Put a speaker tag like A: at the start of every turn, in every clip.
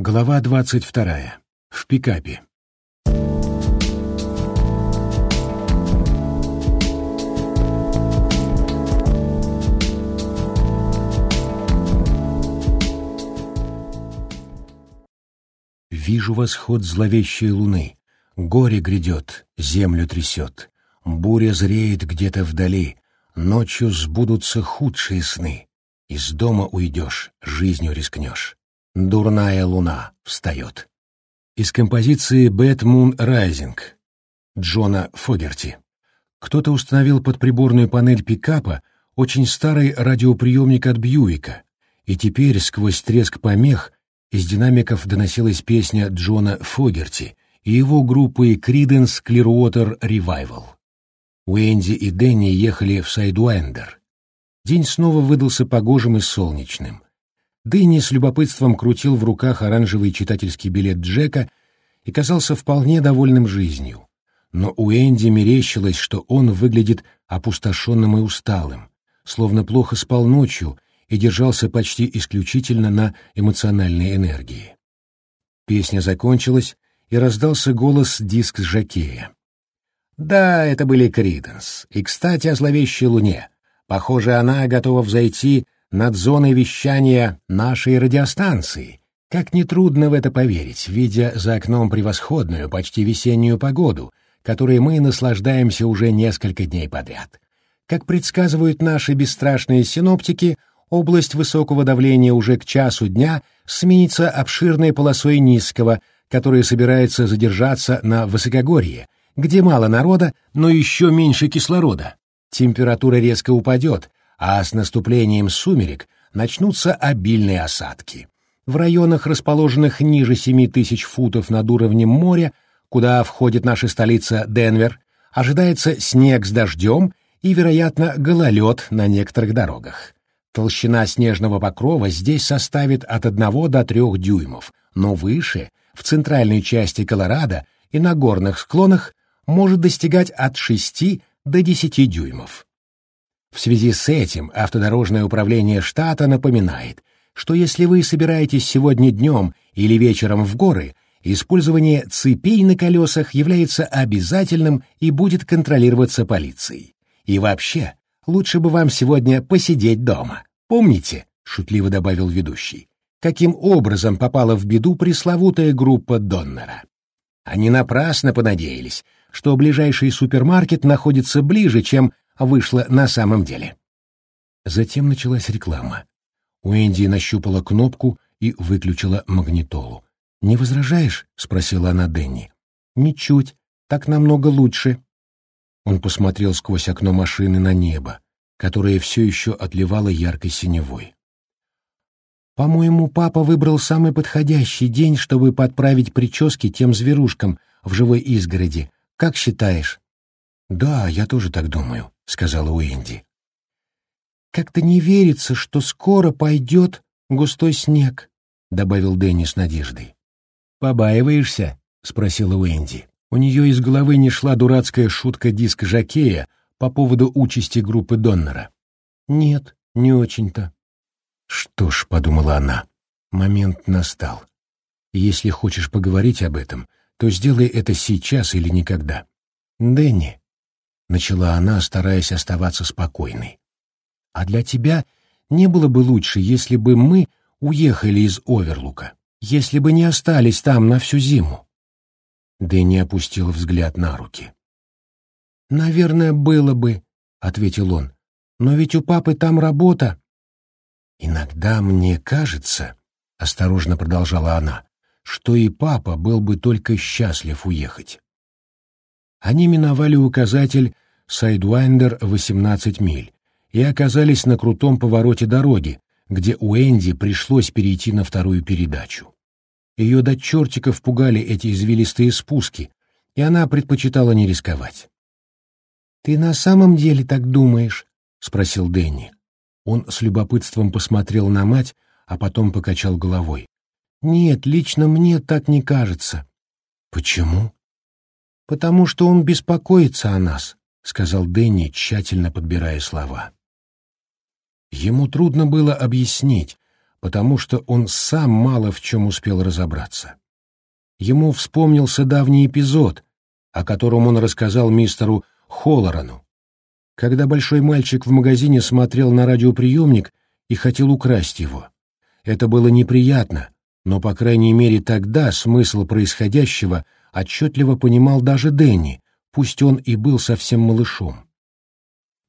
A: Глава двадцать вторая. В пикапе. Вижу восход зловещей луны. Горе грядет, землю трясет. Буря зреет где-то вдали. Ночью сбудутся худшие сны. Из дома уйдешь, жизнью рискнешь. Дурная луна встает. Из композиции «Bad Moon Rising» Джона Фогерти. Кто-то установил под приборную панель пикапа очень старый радиоприемник от Бьюика, и теперь сквозь треск помех из динамиков доносилась песня Джона Фогерти и его группы Creedence Clearwater Revival. Уэнди и Дэнни ехали в Сайдуэндер. День снова выдался погожим и солнечным. Дэнни с любопытством крутил в руках оранжевый читательский билет Джека и казался вполне довольным жизнью. Но у Энди мерещилось, что он выглядит опустошенным и усталым, словно плохо спал ночью и держался почти исключительно на эмоциональной энергии. Песня закончилась, и раздался голос диск Жакея. «Да, это были Криденс. И, кстати, о зловещей луне. Похоже, она готова взойти над зоной вещания нашей радиостанции. Как нетрудно в это поверить, видя за окном превосходную, почти весеннюю погоду, которой мы наслаждаемся уже несколько дней подряд. Как предсказывают наши бесстрашные синоптики, область высокого давления уже к часу дня сменится обширной полосой низкого, которая собирается задержаться на высокогорье, где мало народа, но еще меньше кислорода температура резко упадет, а с наступлением сумерек начнутся обильные осадки. В районах, расположенных ниже 7 тысяч футов над уровнем моря, куда входит наша столица Денвер, ожидается снег с дождем и, вероятно, гололед на некоторых дорогах. Толщина снежного покрова здесь составит от 1 до 3 дюймов, но выше, в центральной части Колорадо и на горных склонах, может достигать от 6 до 10 дюймов. В связи с этим автодорожное управление штата напоминает, что если вы собираетесь сегодня днем или вечером в горы, использование цепей на колесах является обязательным и будет контролироваться полицией. И вообще, лучше бы вам сегодня посидеть дома. Помните, шутливо добавил ведущий, каким образом попала в беду пресловутая группа Доннера. Они напрасно понадеялись, что ближайший супермаркет находится ближе, чем вышло на самом деле. Затем началась реклама. Уэнди нащупала кнопку и выключила магнитолу. «Не возражаешь?» — спросила она Дэнни. «Ничуть. Так намного лучше». Он посмотрел сквозь окно машины на небо, которое все еще отливало яркой синевой. «По-моему, папа выбрал самый подходящий день, чтобы подправить прически тем зверушкам в живой изгороди, как считаешь?» «Да, я тоже так думаю», — сказала Уэнди. «Как-то не верится, что скоро пойдет густой снег», — добавил Дэнни с надеждой. «Побаиваешься?» — спросила Уэнди. У нее из головы не шла дурацкая шутка диск Жакея по поводу участи группы Доннера. «Нет, не очень-то». «Что ж», — подумала она, — «момент настал. Если хочешь поговорить об этом, то сделай это сейчас или никогда. Дэнни, — начала она, стараясь оставаться спокойной, — а для тебя не было бы лучше, если бы мы уехали из Оверлука, если бы не остались там на всю зиму. Дэнни опустил взгляд на руки. «Наверное, было бы», — ответил он, — «но ведь у папы там работа». «Иногда мне кажется», — осторожно продолжала она, что и папа был бы только счастлив уехать. Они миновали указатель Сайдуайндер 18 миль и оказались на крутом повороте дороги, где Уэнди пришлось перейти на вторую передачу. Ее до чертиков пугали эти извилистые спуски, и она предпочитала не рисковать. «Ты на самом деле так думаешь?» — спросил Дэнни. Он с любопытством посмотрел на мать, а потом покачал головой. Нет, лично мне так не кажется. Почему? Потому что он беспокоится о нас, сказал Дэнни, тщательно подбирая слова. Ему трудно было объяснить, потому что он сам мало в чем успел разобраться. Ему вспомнился давний эпизод, о котором он рассказал мистеру Холлорану. Когда большой мальчик в магазине смотрел на радиоприемник и хотел украсть его. Это было неприятно, но, по крайней мере, тогда смысл происходящего отчетливо понимал даже Дэнни, пусть он и был совсем малышом.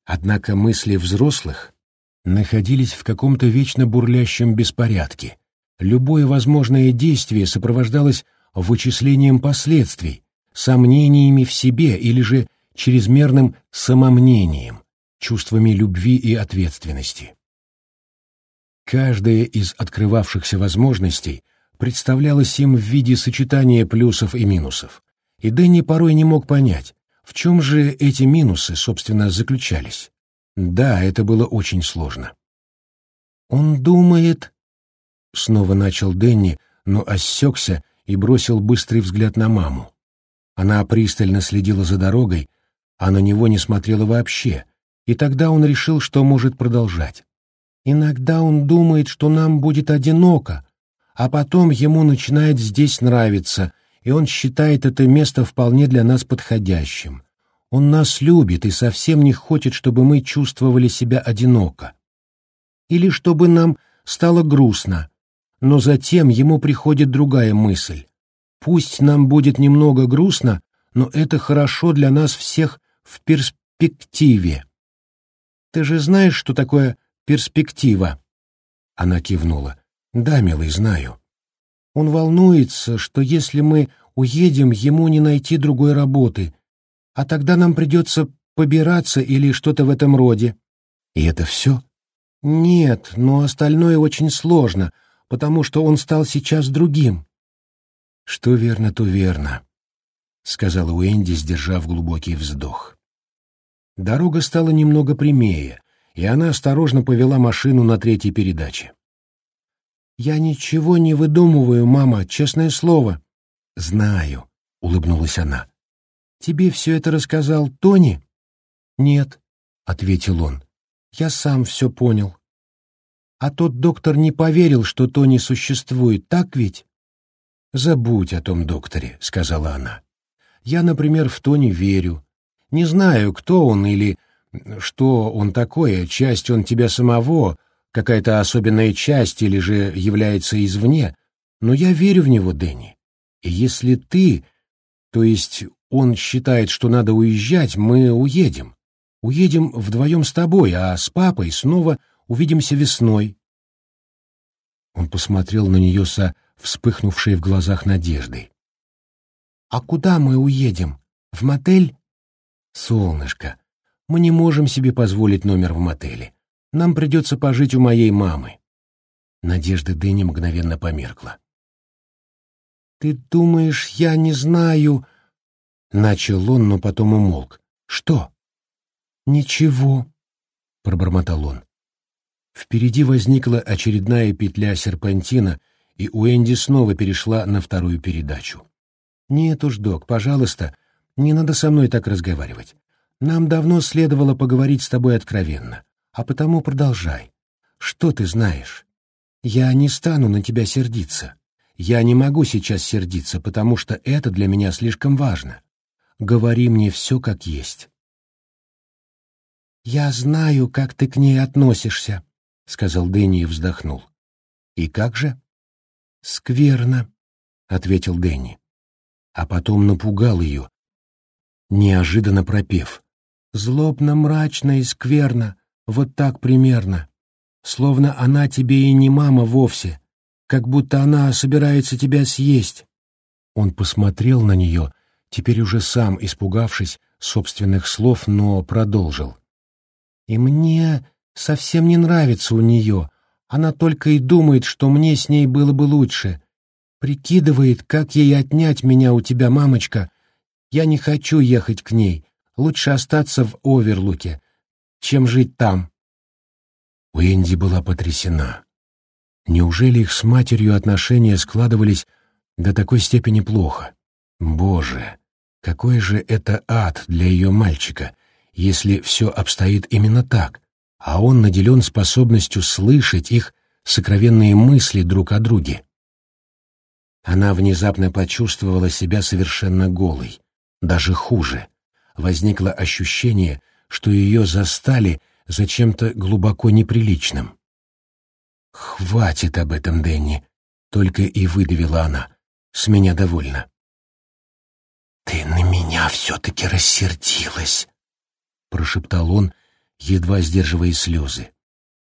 A: Однако мысли взрослых находились в каком-то вечно бурлящем беспорядке. Любое возможное действие сопровождалось вычислением последствий, сомнениями в себе или же чрезмерным самомнением, чувствами любви и ответственности. Каждая из открывавшихся возможностей представлялась им в виде сочетания плюсов и минусов, и Дэнни порой не мог понять, в чем же эти минусы, собственно, заключались. Да, это было очень сложно. «Он думает...» — снова начал Дэнни, но осекся и бросил быстрый взгляд на маму. Она пристально следила за дорогой, а на него не смотрела вообще, и тогда он решил, что может продолжать. Иногда он думает, что нам будет одиноко, а потом ему начинает здесь нравиться, и он считает это место вполне для нас подходящим. Он нас любит и совсем не хочет, чтобы мы чувствовали себя одиноко. Или чтобы нам стало грустно. Но затем ему приходит другая мысль. Пусть нам будет немного грустно, но это хорошо для нас всех в перспективе. Ты же знаешь, что такое перспектива?» Она кивнула. «Да, милый, знаю. Он волнуется, что если мы уедем, ему не найти другой работы, а тогда нам придется побираться или что-то в этом роде». «И это все?» «Нет, но остальное очень сложно, потому что он стал сейчас другим». «Что верно, то верно», — сказала Уэнди, сдержав глубокий вздох. Дорога стала немного прямее, и она осторожно повела машину на третьей передаче. «Я ничего не выдумываю, мама, честное слово». «Знаю», — улыбнулась она. «Тебе все это рассказал Тони?» «Нет», — ответил он. «Я сам все понял». «А тот доктор не поверил, что Тони существует, так ведь?» «Забудь о том докторе», — сказала она. «Я, например, в Тони верю. Не знаю, кто он или что он такое, часть он тебя самого, какая-то особенная часть или же является извне, но я верю в него, Дэнни. И если ты, то есть он считает, что надо уезжать, мы уедем. Уедем вдвоем с тобой, а с папой снова увидимся весной. Он посмотрел на нее со вспыхнувшей в глазах надеждой. «А куда мы уедем? В мотель?» «Солнышко, мы не можем себе позволить номер в мотеле. Нам придется пожить у моей мамы. Надежда Дэнни мгновенно померкла. «Ты думаешь, я не знаю...» Начал он, но потом умолк. «Что?» «Ничего», — пробормотал он. Впереди возникла очередная петля серпантина, и Уэнди снова перешла на вторую передачу. «Нет уж, док, пожалуйста, не надо со мной так разговаривать. Нам давно следовало поговорить с тобой откровенно, а потому продолжай. Что ты знаешь? Я не стану на тебя сердиться. Я не могу сейчас сердиться, потому что это для меня слишком важно. Говори мне все как есть. «Я знаю, как ты к ней относишься», — сказал Дэнни и вздохнул. «И как же?» «Скверно», — ответил Дэнни. А потом напугал ее, неожиданно пропев. Злобно, мрачно и скверно, вот так примерно. Словно она тебе и не мама вовсе, как будто она собирается тебя съесть. Он посмотрел на нее, теперь уже сам испугавшись собственных слов, но продолжил. И мне совсем не нравится у нее. Она только и думает, что мне с ней было бы лучше. Прикидывает, как ей отнять меня у тебя, мамочка. Я не хочу ехать к ней. Лучше остаться в Оверлуке, чем жить там. Уэнди была потрясена. Неужели их с матерью отношения складывались до такой степени плохо? Боже, какой же это ад для ее мальчика, если все обстоит именно так, а он наделен способностью слышать их сокровенные мысли друг о друге. Она внезапно почувствовала себя совершенно голой, даже хуже. Возникло ощущение, что ее застали за чем-то глубоко неприличным. «Хватит об этом, Дэнни», — только и выдавила она. «С меня довольно». «Ты на меня все-таки рассердилась», — прошептал он, едва сдерживая слезы.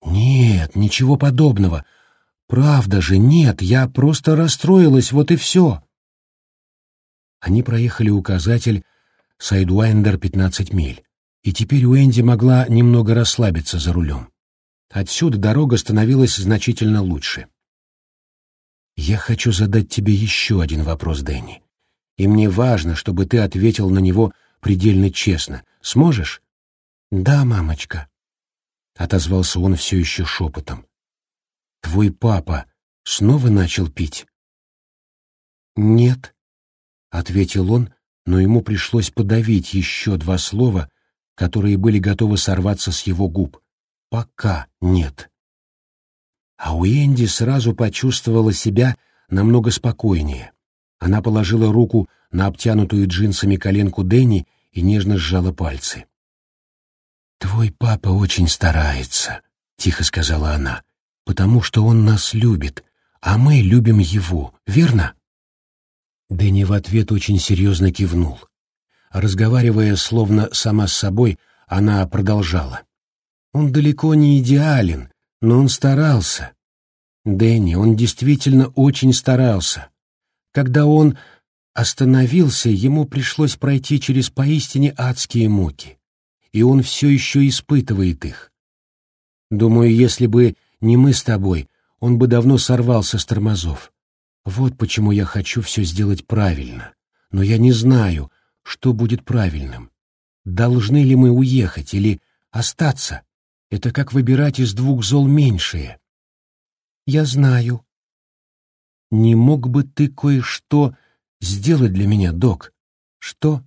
A: «Нет, ничего подобного. Правда же, нет, я просто расстроилась, вот и все». Они проехали указатель Сайдуайндер 15 миль, и теперь Уэнди могла немного расслабиться за рулем. Отсюда дорога становилась значительно лучше. «Я хочу задать тебе еще один вопрос, Дэнни, и мне важно, чтобы ты ответил на него предельно честно. Сможешь?» «Да, мамочка», — отозвался он все еще шепотом. «Твой папа снова начал пить?» «Нет», — ответил он, но ему пришлось подавить еще два слова, которые были готовы сорваться с его губ. «Пока нет». А Уэнди сразу почувствовала себя намного спокойнее. Она положила руку на обтянутую джинсами коленку Дэнни и нежно сжала пальцы. «Твой папа очень старается», — тихо сказала она, — «потому что он нас любит, а мы любим его, верно?» Дэнни в ответ очень серьезно кивнул. Разговаривая словно сама с собой, она продолжала. «Он далеко не идеален, но он старался. Дэнни, он действительно очень старался. Когда он остановился, ему пришлось пройти через поистине адские муки, и он все еще испытывает их. Думаю, если бы не мы с тобой, он бы давно сорвался с тормозов. Вот почему я хочу все сделать правильно. Но я не знаю, что будет правильным. Должны ли мы уехать или остаться? Это как выбирать из двух зол меньшее. Я знаю. Не мог бы ты кое-что сделать для меня, док? Что?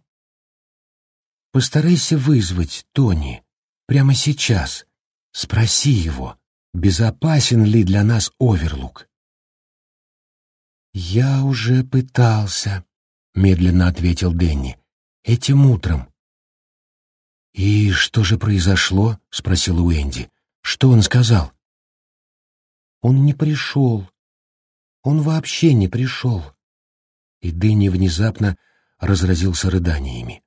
A: Постарайся вызвать Тони прямо сейчас. Спроси его, безопасен ли для нас Оверлук. «Я уже пытался», — медленно ответил Дэнни, — «этим утром». «И что же произошло?» — спросил Уэнди. «Что он сказал?» «Он не пришел. Он вообще не пришел». И Дэнни внезапно разразился рыданиями.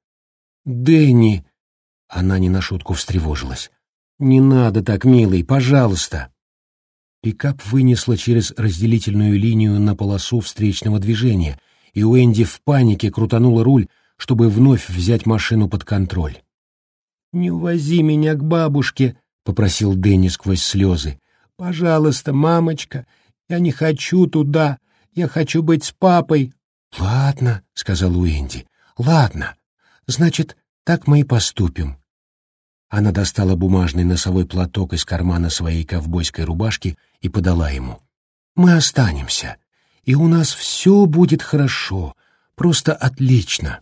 A: «Дэнни!» — она не на шутку встревожилась. «Не надо так, милый, пожалуйста!» Пикап вынесло через разделительную линию на полосу встречного движения, и Уэнди в панике крутанула руль, чтобы вновь взять машину под контроль. «Не увози меня к бабушке», — попросил Дэнни сквозь слезы. «Пожалуйста, мамочка, я не хочу туда, я хочу быть с папой». «Ладно», — сказал Уэнди, — «ладно. Значит, так мы и поступим. Она достала бумажный носовой платок из кармана своей ковбойской рубашки и подала ему. «Мы останемся, и у нас все будет хорошо, просто отлично».